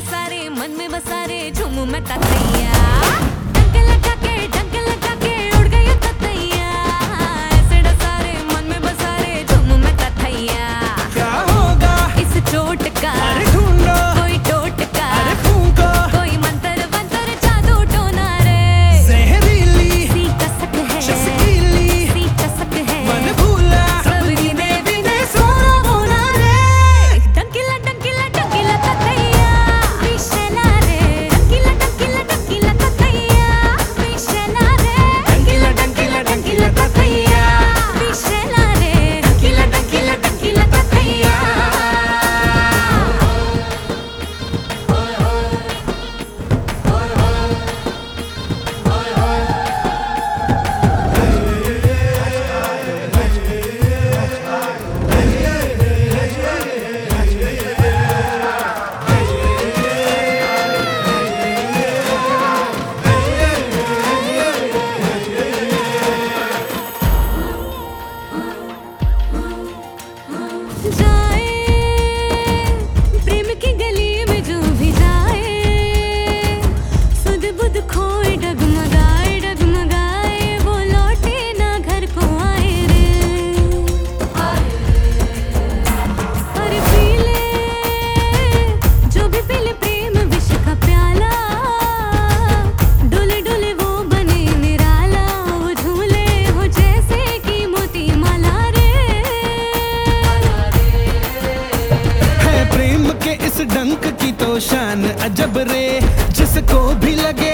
बसा रे मन में बसा रे झूम मैं तैया टंक लगा के जान अजब रे जिसको भी लगे